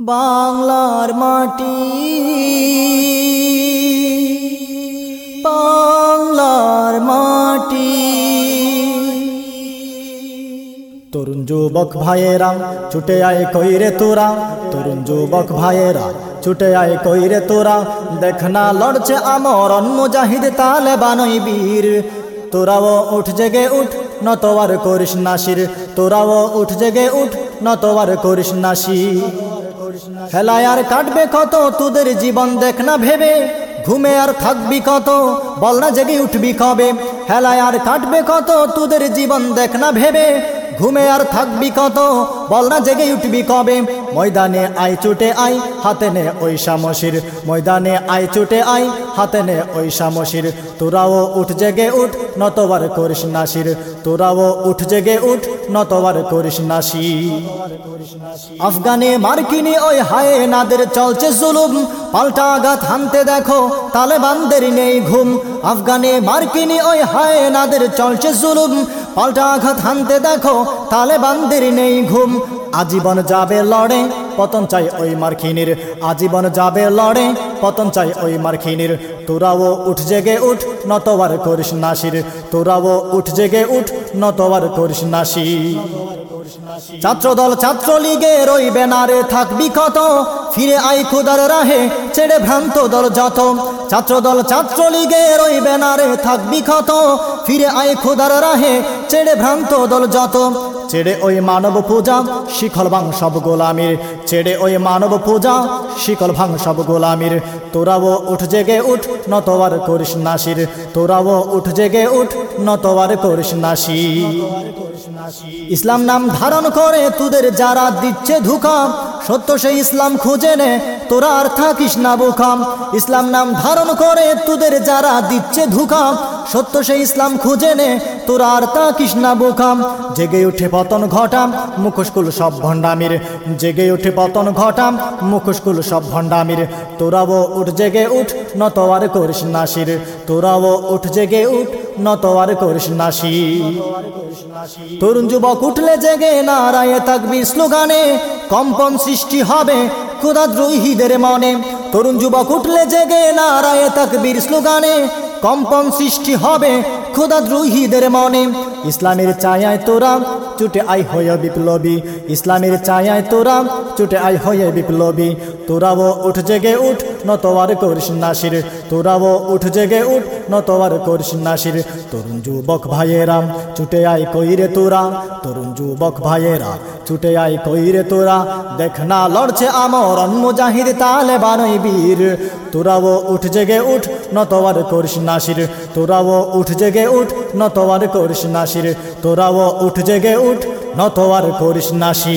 বাংলার মাটি। বাংলার মাটি। তরুণ যুবক ভাইয়েরা, ছুটে আয় কইরে তোরা। তরুণ যুবক ভাইয়েরা, ছুটে আয় কইরে তোরা। দেখ না লড়ছে আমর মুজাহিদ তালেবানই বীর। তোরাও উঠ জেগে উঠ নতবার করিস নাসির তোরাও উঠ জেগে উঠ নতবার করিস নাসি হেলায় আর কাটবে কত? তোদের জীবন দেখ না ভেবে। ঘুমে আর থাকবি কত? বল না জেগে উঠবি কবে? হেলায় আর কাটবে কত? তোদের জীবন দেখ না ভেবে। ঘুমে আর থাকবি কত? বল না জেগে উঠবি কবে? ময়দানে আই চুটে আই হাতে নে ওই শামশির ময়দানে আই চুটে আই হাতে নে ওই শামশির তোরাও উঠ, জেগে উঠ, নতবার করিস নাসির তোরাও উঠ, জেগে উঠ, নতবার করিস নাসি আফগানে মার্কিনি ওই হায় নাদের চলছে জুলুম। পাল্টা আঘাত হানতে দেখো, তালেবানদের নেই ঘুম। আফগানে মার্কিনি ওই হায় নাদের চলছে জুলুম। পাল্টা আঘাত হানতে দেখো, তালেবানদের নেই ঘুম। আজীবন যাবে লড়ে, পতন চাই ওই মার্কিনির। আজীবন যাবে লড়ে, পতন চাই ওই মার্কিনির। তোরাও উঠ জেগে উঠ নতবার করিস নাসির তোরাও উঠ জেগে উঠ নতবার করিস নাসি ছাত্রদল ছাত্রলীগের ওই ব্যানারে থাকবি কত ফিরে আই খুদার রাহে, ছেড়ে ভ্রান্ত দল যত। ছাত্রদল ছাত্রলীগের ওই ব্যানারে থাকবি কত ফিরে আই খুদার রাহে ছেড়ে ভ্রান্ত দল যত। ছেড়ে ওই মানব পূজা, শিখল ভাং সব গোলামির। ছেড়ে ওই মানব পূজা শিকল ভাং সব গোলামির। তোরাও উঠ জেগে উঠ নতবার করিস নাসির। তোরাও উঠ জেগে উঠ নতবার করিস নাসি ইসলাম নাম ধারণ করে, তোদের যারা দিচ্ছে ধোকা সত্য সেই ইসলাম খুঁজে নে, তোরা আর থাকিস না বোখাম ইসলাম নাম ধারণ করে, তোদের যারা দিচ্ছে ধোকা সত্য সেই ইসলাম খুঁজে নে, তোরা আর থাকিস না বোখাম জেগে উঠে পতন ঘটাম, মুখোশকুল সব ভণ্ডামির। জেগে উঠে পতন ঘটাম, মুখোশকুল সব ভণ্ডামির। তোরাও উঠ জেগে উঠ নতওয়ার করিস নাসির তোরাও উঠ জেগে উঠ নতওয়ার করিস নাসি। তরুণ যুবক উঠলে জেগে নারায়ে থাকবি স্লোগানে, কম্পন সৃষ্টি হবে খোদা দ্রোহীদের মনে। তরুণ যুবক উঠলে জেগে নারায়ে থাকবির স্লোগানে কম্পন সৃষ্টি হবে ক্ষুদাদ্রোহীদের মনে। ইসলামের ছায়ায় তোরা, চুটে আই হয়ে বিপ্লবী। ইসলামের ছায়ায় তোরা, চুটে আই হয়ে বিপ্লবী। তোরাও উঠ জেগে উঠ, নতওয়ার করিস নাসির। তোরাও উঠ জেগে উঠ, নতওয়ার করিস নাসির। তরুণ যুবক ভাইয়েরা, চুটে আই কইরে তোরা? তরুণ যুবক ভাইয়েরা ছুটে আই কইরে তোরা? দেখ না, লড়ছে আমর মুজাহিদ তালেবানই বীর। তোরাও উঠ জেগে উঠ নতওয়ার করিস নাসির তোরাও উঠ জেগে উঠ, নতওয়ার করিস নাসির তোরাও উঠ জেগে উঠ, নতওয়ার করিস নাসি